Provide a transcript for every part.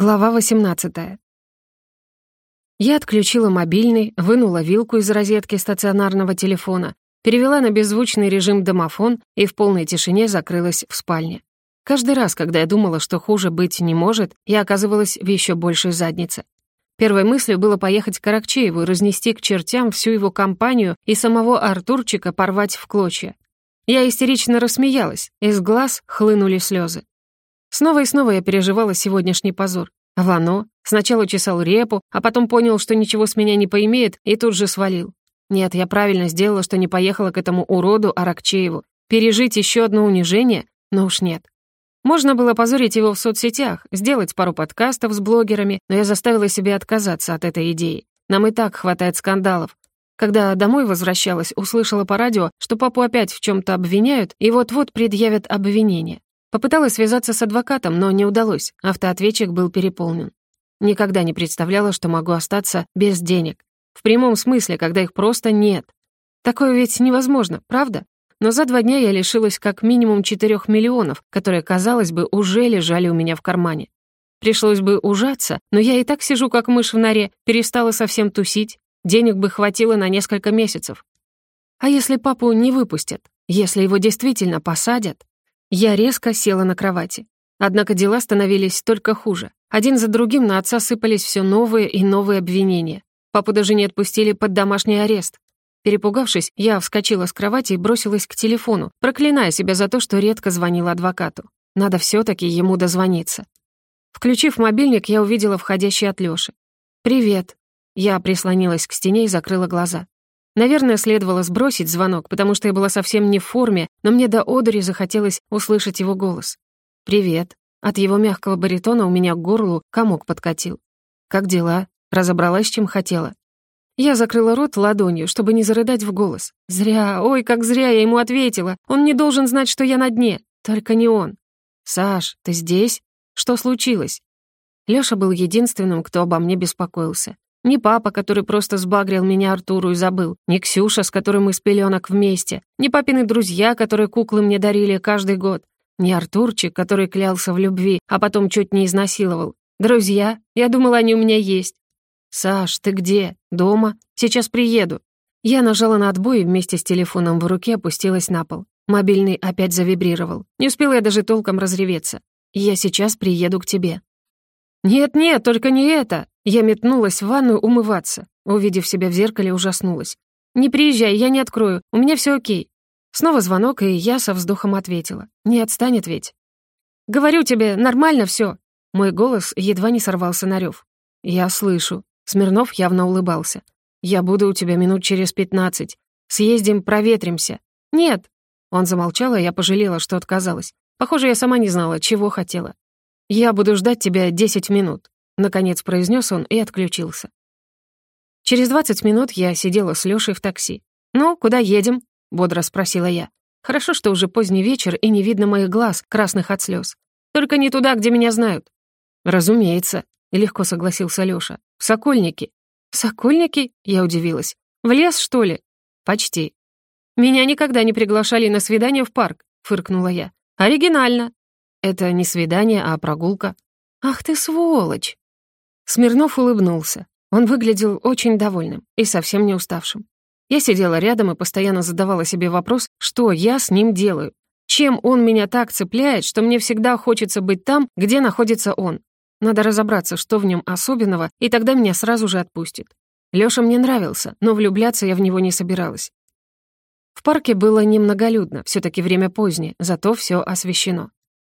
Глава 18. Я отключила мобильный, вынула вилку из розетки стационарного телефона, перевела на беззвучный режим домофон и в полной тишине закрылась в спальне. Каждый раз, когда я думала, что хуже быть не может, я оказывалась в еще большей заднице. Первой мыслью было поехать к Каракчееву и разнести к чертям всю его компанию и самого Артурчика порвать в клочья. Я истерично рассмеялась, из глаз хлынули слезы. Снова и снова я переживала сегодняшний позор. Вано сначала чесал репу, а потом понял, что ничего с меня не поимеет, и тут же свалил. Нет, я правильно сделала, что не поехала к этому уроду Аракчееву. Пережить еще одно унижение? Но уж нет. Можно было позорить его в соцсетях, сделать пару подкастов с блогерами, но я заставила себя отказаться от этой идеи. Нам и так хватает скандалов. Когда домой возвращалась, услышала по радио, что папу опять в чем то обвиняют и вот-вот предъявят обвинение. Попыталась связаться с адвокатом, но не удалось, автоответчик был переполнен. Никогда не представляла, что могу остаться без денег. В прямом смысле, когда их просто нет. Такое ведь невозможно, правда? Но за два дня я лишилась как минимум 4 миллионов, которые, казалось бы, уже лежали у меня в кармане. Пришлось бы ужаться, но я и так сижу как мышь в норе, перестала совсем тусить. Денег бы хватило на несколько месяцев. А если папу не выпустят? Если его действительно посадят? Я резко села на кровати. Однако дела становились только хуже. Один за другим на отца сыпались все новые и новые обвинения. Папу даже не отпустили под домашний арест. Перепугавшись, я вскочила с кровати и бросилась к телефону, проклиная себя за то, что редко звонила адвокату. Надо все таки ему дозвониться. Включив мобильник, я увидела входящий от Лёши. «Привет». Я прислонилась к стене и закрыла глаза. Наверное, следовало сбросить звонок, потому что я была совсем не в форме, но мне до одури захотелось услышать его голос. «Привет». От его мягкого баритона у меня к горлу комок подкатил. «Как дела?» Разобралась, чем хотела. Я закрыла рот ладонью, чтобы не зарыдать в голос. Зря, ой, как зря я ему ответила. Он не должен знать, что я на дне. Только не он. «Саш, ты здесь? Что случилось?» Лёша был единственным, кто обо мне беспокоился. Не папа, который просто сбагрил меня Артуру и забыл. Не Ксюша, с которой мы с пеленок вместе. Не папины друзья, которые куклы мне дарили каждый год. Не Артурчик, который клялся в любви, а потом чуть не изнасиловал. Друзья, я думала, они у меня есть. «Саш, ты где? Дома? Сейчас приеду». Я нажала на отбой и вместе с телефоном в руке опустилась на пол. Мобильный опять завибрировал. Не успела я даже толком разреветься. «Я сейчас приеду к тебе». «Нет-нет, только не это!» Я метнулась в ванную умываться. Увидев себя в зеркале, ужаснулась. «Не приезжай, я не открою, у меня все окей». Снова звонок, и я со вздохом ответила. «Не отстанет ведь?» «Говорю тебе, нормально все. Мой голос едва не сорвался на рев. «Я слышу». Смирнов явно улыбался. «Я буду у тебя минут через пятнадцать. Съездим, проветримся». «Нет». Он замолчал, а я пожалела, что отказалась. Похоже, я сама не знала, чего хотела. «Я буду ждать тебя десять минут», — наконец произнес он и отключился. Через двадцать минут я сидела с Лёшей в такси. «Ну, куда едем?» — бодро спросила я. «Хорошо, что уже поздний вечер и не видно моих глаз, красных от слез. Только не туда, где меня знают». «Разумеется», — легко согласился Лёша. «В Сокольники». «В Сокольники?» — я удивилась. «В лес, что ли?» «Почти». «Меня никогда не приглашали на свидание в парк», — фыркнула я. «Оригинально». Это не свидание, а прогулка. Ах ты сволочь! Смирнов улыбнулся. Он выглядел очень довольным и совсем не уставшим. Я сидела рядом и постоянно задавала себе вопрос, что я с ним делаю. Чем он меня так цепляет, что мне всегда хочется быть там, где находится он. Надо разобраться, что в нем особенного, и тогда меня сразу же отпустит. Лёша мне нравился, но влюбляться я в него не собиралась. В парке было немноголюдно, все таки время позднее, зато все освещено.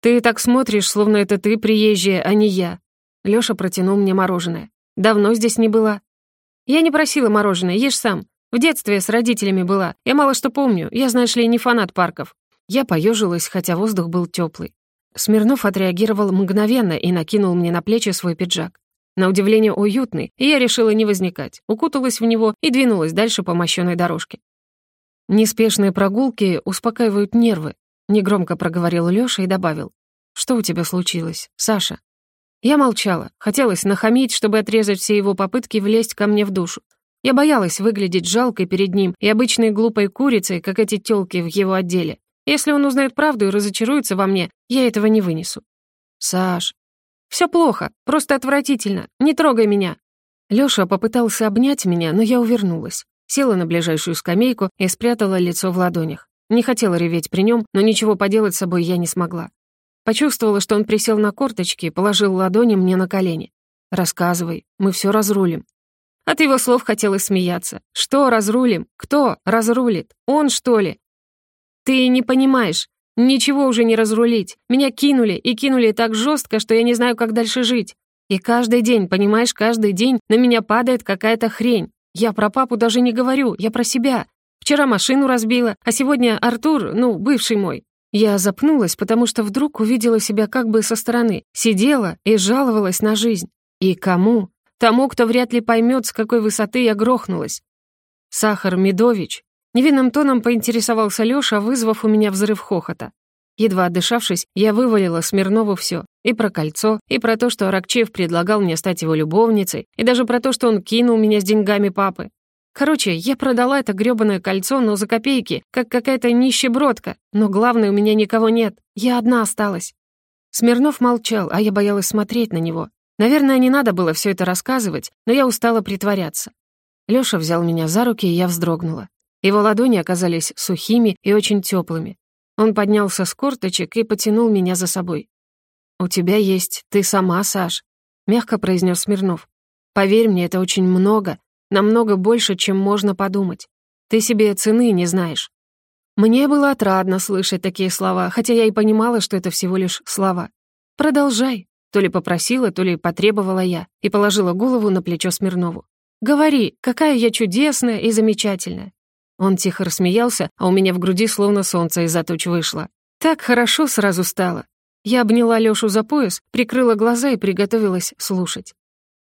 «Ты так смотришь, словно это ты приезжая, а не я». Лёша протянул мне мороженое. «Давно здесь не была». «Я не просила мороженое, ешь сам. В детстве с родителями была. Я мало что помню. Я, знаешь ли, не фанат парков». Я поежилась, хотя воздух был теплый. Смирнов отреагировал мгновенно и накинул мне на плечи свой пиджак. На удивление уютный, и я решила не возникать, укуталась в него и двинулась дальше по мощенной дорожке. Неспешные прогулки успокаивают нервы, Негромко проговорил Лёша и добавил. «Что у тебя случилось, Саша?» Я молчала. Хотелось нахамить, чтобы отрезать все его попытки влезть ко мне в душу. Я боялась выглядеть жалкой перед ним и обычной глупой курицей, как эти тёлки в его отделе. Если он узнает правду и разочаруется во мне, я этого не вынесу. «Саш...» Все плохо, просто отвратительно. Не трогай меня». Лёша попытался обнять меня, но я увернулась. Села на ближайшую скамейку и спрятала лицо в ладонях. Не хотела реветь при нем, но ничего поделать с собой я не смогла. Почувствовала, что он присел на корточки и положил ладони мне на колени. «Рассказывай, мы все разрулим». От его слов хотелось смеяться. «Что разрулим? Кто разрулит? Он, что ли?» «Ты не понимаешь. Ничего уже не разрулить. Меня кинули, и кинули так жестко, что я не знаю, как дальше жить. И каждый день, понимаешь, каждый день на меня падает какая-то хрень. Я про папу даже не говорю, я про себя. Вчера машину разбила, а сегодня Артур, ну, бывший мой. Я запнулась, потому что вдруг увидела себя как бы со стороны, сидела и жаловалась на жизнь. И кому? Тому, кто вряд ли поймет, с какой высоты я грохнулась. Сахар Медович Невинным тоном поинтересовался Лёша, вызвав у меня взрыв хохота. Едва отдышавшись, я вывалила Смирнову всё. И про кольцо, и про то, что Аракчеев предлагал мне стать его любовницей, и даже про то, что он кинул меня с деньгами папы. Короче, я продала это грёбаное кольцо, но за копейки, как какая-то нищебродка. Но главное, у меня никого нет. Я одна осталась. Смирнов молчал, а я боялась смотреть на него. Наверное, не надо было всё это рассказывать, но я устала притворяться. Лёша взял меня за руки, и я вздрогнула. Его ладони оказались сухими и очень теплыми. Он поднялся с корточек и потянул меня за собой. «У тебя есть ты сама, Саш», — мягко произнес Смирнов. «Поверь мне, это очень много, намного больше, чем можно подумать. Ты себе цены не знаешь». Мне было отрадно слышать такие слова, хотя я и понимала, что это всего лишь слова. «Продолжай», — то ли попросила, то ли потребовала я, и положила голову на плечо Смирнову. «Говори, какая я чудесная и замечательная. Он тихо рассмеялся, а у меня в груди словно солнце из-за туч вышло. Так хорошо сразу стало. Я обняла Лёшу за пояс, прикрыла глаза и приготовилась слушать.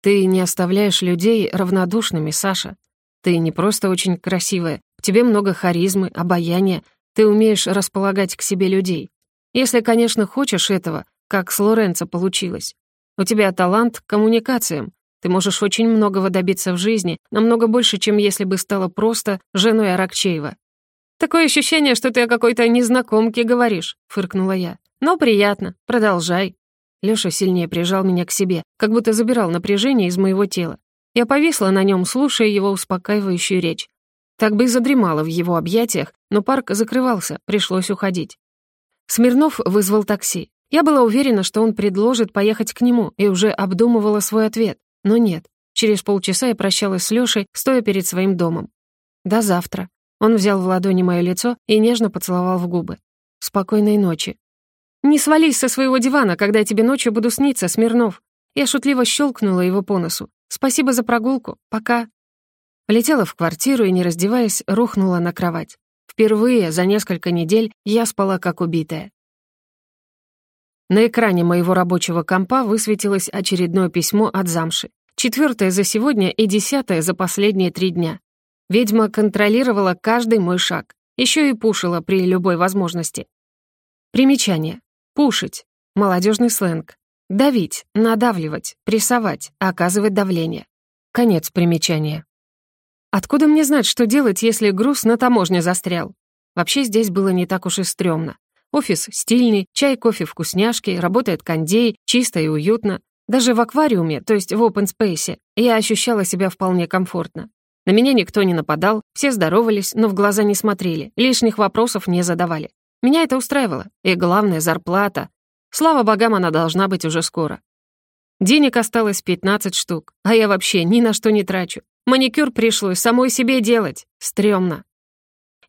«Ты не оставляешь людей равнодушными, Саша. Ты не просто очень красивая, в тебе много харизмы, обаяния, ты умеешь располагать к себе людей. Если, конечно, хочешь этого, как с Лоренцо получилось. У тебя талант к коммуникациям, ты можешь очень многого добиться в жизни, намного больше, чем если бы стала просто женой Аракчеева. «Такое ощущение, что ты о какой-то незнакомке говоришь», — фыркнула я. «Но приятно. Продолжай». Лёша сильнее прижал меня к себе, как будто забирал напряжение из моего тела. Я повисла на нем, слушая его успокаивающую речь. Так бы и задремала в его объятиях, но парк закрывался, пришлось уходить. Смирнов вызвал такси. Я была уверена, что он предложит поехать к нему, и уже обдумывала свой ответ. Но нет, через полчаса я прощалась с Лёшей, стоя перед своим домом. До завтра. Он взял в ладони моё лицо и нежно поцеловал в губы. Спокойной ночи. «Не свались со своего дивана, когда я тебе ночью буду сниться, Смирнов». Я шутливо щелкнула его по носу. «Спасибо за прогулку. Пока». Полетела в квартиру и, не раздеваясь, рухнула на кровать. Впервые за несколько недель я спала как убитая. На экране моего рабочего компа высветилось очередное письмо от замши. Четвертое за сегодня и десятое за последние три дня. Ведьма контролировала каждый мой шаг. Еще и пушила при любой возможности. Примечание. Пушить. Молодежный сленг. Давить, надавливать, прессовать, оказывать давление. Конец примечания. Откуда мне знать, что делать, если груз на таможне застрял? Вообще здесь было не так уж и стрёмно. Офис стильный, чай, кофе, вкусняшки, работает кондей, чисто и уютно. Даже в аквариуме, то есть в open space, я ощущала себя вполне комфортно. На меня никто не нападал, все здоровались, но в глаза не смотрели, лишних вопросов не задавали. Меня это устраивало. И главное, зарплата. Слава богам, она должна быть уже скоро. Денег осталось 15 штук, а я вообще ни на что не трачу. Маникюр пришлось самой себе делать. Стремно.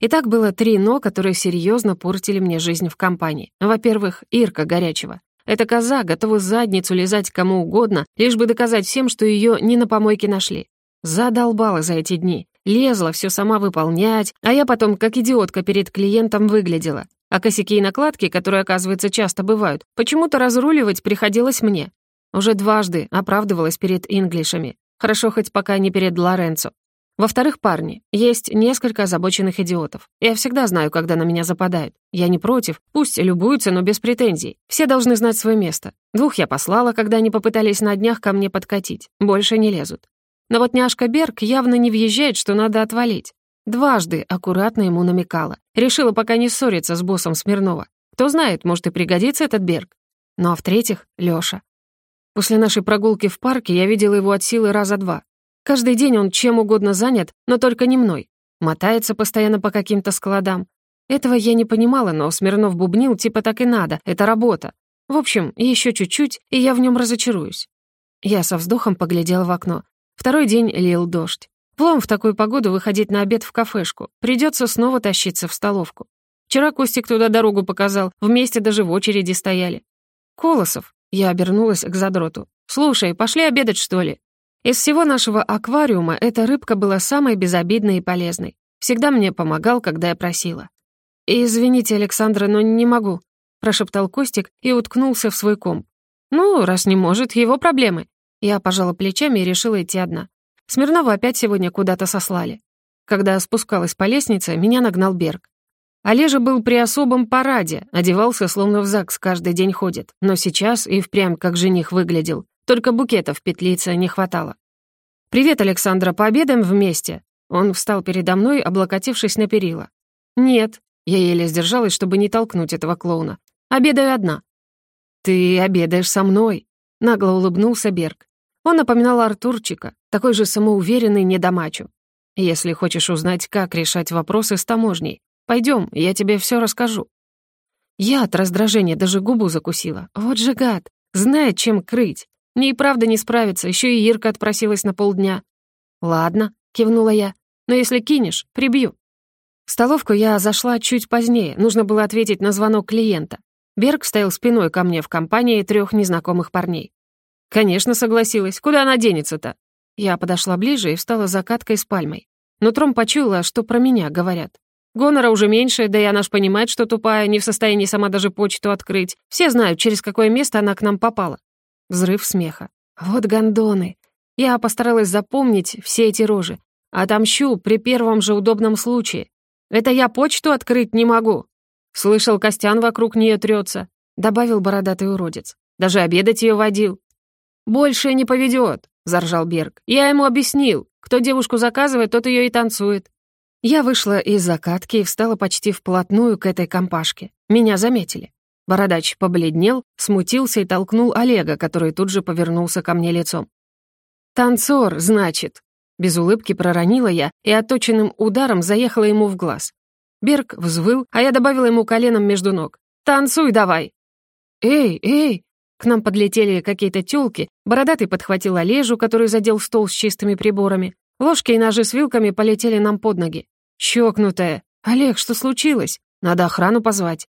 И так было три «но», которые серьезно портили мне жизнь в компании. Во-первых, Ирка Горячева. Эта коза готова задницу лизать кому угодно, лишь бы доказать всем, что ее не на помойке нашли. Задолбала за эти дни. Лезла все сама выполнять, а я потом, как идиотка, перед клиентом выглядела. А косяки и накладки, которые, оказывается, часто бывают, почему-то разруливать приходилось мне. Уже дважды оправдывалась перед инглишами. Хорошо хоть пока не перед Лоренцо. Во-вторых, парни, есть несколько озабоченных идиотов. Я всегда знаю, когда на меня западают. Я не против, пусть любуются, но без претензий. Все должны знать свое место. Двух я послала, когда они попытались на днях ко мне подкатить. Больше не лезут. Но вот няшка Берг явно не въезжает, что надо отвалить. Дважды аккуратно ему намекала. Решила пока не ссориться с боссом Смирнова. Кто знает, может и пригодится этот Берг. Ну а в-третьих, Лёша. После нашей прогулки в парке я видела его от силы раза два. Каждый день он чем угодно занят, но только не мной. Мотается постоянно по каким-то складам. Этого я не понимала, но Смирнов бубнил, типа так и надо, это работа. В общем, еще чуть-чуть, и я в нем разочаруюсь. Я со вздохом поглядела в окно. Второй день лил дождь. Плом в такую погоду выходить на обед в кафешку. Придется снова тащиться в столовку. Вчера Костик туда дорогу показал, вместе даже в очереди стояли. «Колосов», — я обернулась к задроту. «Слушай, пошли обедать, что ли?» Из всего нашего аквариума эта рыбка была самой безобидной и полезной. Всегда мне помогал, когда я просила. «Извините, Александра, но не могу», — прошептал Костик и уткнулся в свой комп. «Ну, раз не может, его проблемы». Я пожала плечами и решила идти одна. Смирнова опять сегодня куда-то сослали. Когда спускалась по лестнице, меня нагнал Берг. Олежа был при особом параде, одевался, словно в ЗАГС каждый день ходит, но сейчас и впрямь как жених выглядел, только букетов петлице не хватало. «Привет, Александра, пообедаем вместе?» Он встал передо мной, облокотившись на перила. «Нет», я еле сдержалась, чтобы не толкнуть этого клоуна. «Обедаю одна». «Ты обедаешь со мной», — нагло улыбнулся Берг. Он напоминал Артурчика, такой же самоуверенный недомачу. «Если хочешь узнать, как решать вопросы с таможней, пойдем, я тебе все расскажу». Я от раздражения даже губу закусила. Вот же гад, знает, чем крыть. Мне и правда не справится, еще и Ирка отпросилась на полдня. «Ладно», — кивнула я, — «но если кинешь, прибью». В столовку я зашла чуть позднее, нужно было ответить на звонок клиента. Берг стоял спиной ко мне в компании трех незнакомых парней. «Конечно, согласилась. Куда она денется-то?» Я подошла ближе и встала закаткой с пальмой. Нутром почуяла, что про меня говорят. Гонора уже меньше, да и она ж понимает, что тупая, не в состоянии сама даже почту открыть. Все знают, через какое место она к нам попала. Взрыв смеха. Вот гондоны. Я постаралась запомнить все эти рожи. Отомщу при первом же удобном случае. Это я почту открыть не могу. Слышал, Костян вокруг нее трется, добавил бородатый уродец. Даже обедать ее водил. Больше не поведет, заржал Берг. Я ему объяснил. Кто девушку заказывает, тот ее и танцует. Я вышла из закатки и встала почти вплотную к этой компашке. Меня заметили. Бородач побледнел, смутился и толкнул Олега, который тут же повернулся ко мне лицом. «Танцор, значит!» Без улыбки проронила я и отточенным ударом заехала ему в глаз. Берг взвыл, а я добавила ему коленом между ног. «Танцуй давай!» «Эй, эй!» К нам подлетели какие-то тёлки, бородатый подхватил Олежу, который задел стол с чистыми приборами. Ложки и ножи с вилками полетели нам под ноги. «Чокнутая! Олег, что случилось? Надо охрану позвать!»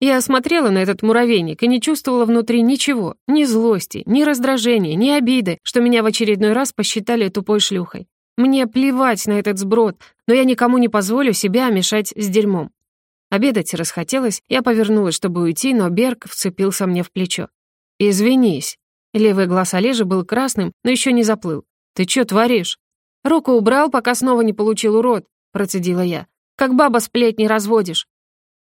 Я смотрела на этот муравейник и не чувствовала внутри ничего, ни злости, ни раздражения, ни обиды, что меня в очередной раз посчитали тупой шлюхой. Мне плевать на этот сброд, но я никому не позволю себя мешать с дерьмом. Обедать расхотелось, я повернулась, чтобы уйти, но Берг вцепился мне в плечо. «Извинись». Левый глаз Олежи был красным, но еще не заплыл. «Ты что творишь?» «Руку убрал, пока снова не получил урод», — процедила я. «Как баба сплетни разводишь.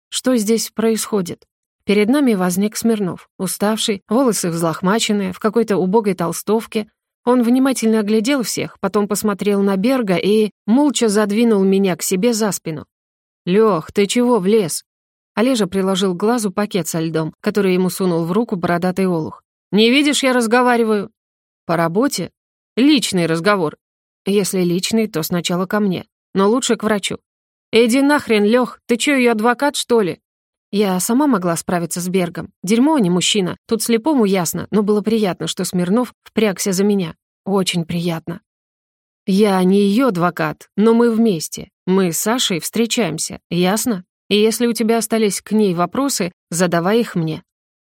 Что здесь происходит? Перед нами возник Смирнов, уставший, волосы взлохмаченные, в какой-то убогой толстовке. Он внимательно оглядел всех, потом посмотрел на Берга и молча задвинул меня к себе за спину. «Лёх, ты чего влез?» Олежа приложил к глазу пакет со льдом, который ему сунул в руку бородатый олух. «Не видишь, я разговариваю?» «По работе?» «Личный разговор». «Если личный, то сначала ко мне, но лучше к врачу. «Иди нахрен, Лёх, ты чё, её адвокат, что ли?» Я сама могла справиться с Бергом. Дерьмо, а не мужчина. Тут слепому ясно, но было приятно, что Смирнов впрягся за меня. Очень приятно. Я не её адвокат, но мы вместе. Мы с Сашей встречаемся, ясно? И если у тебя остались к ней вопросы, задавай их мне.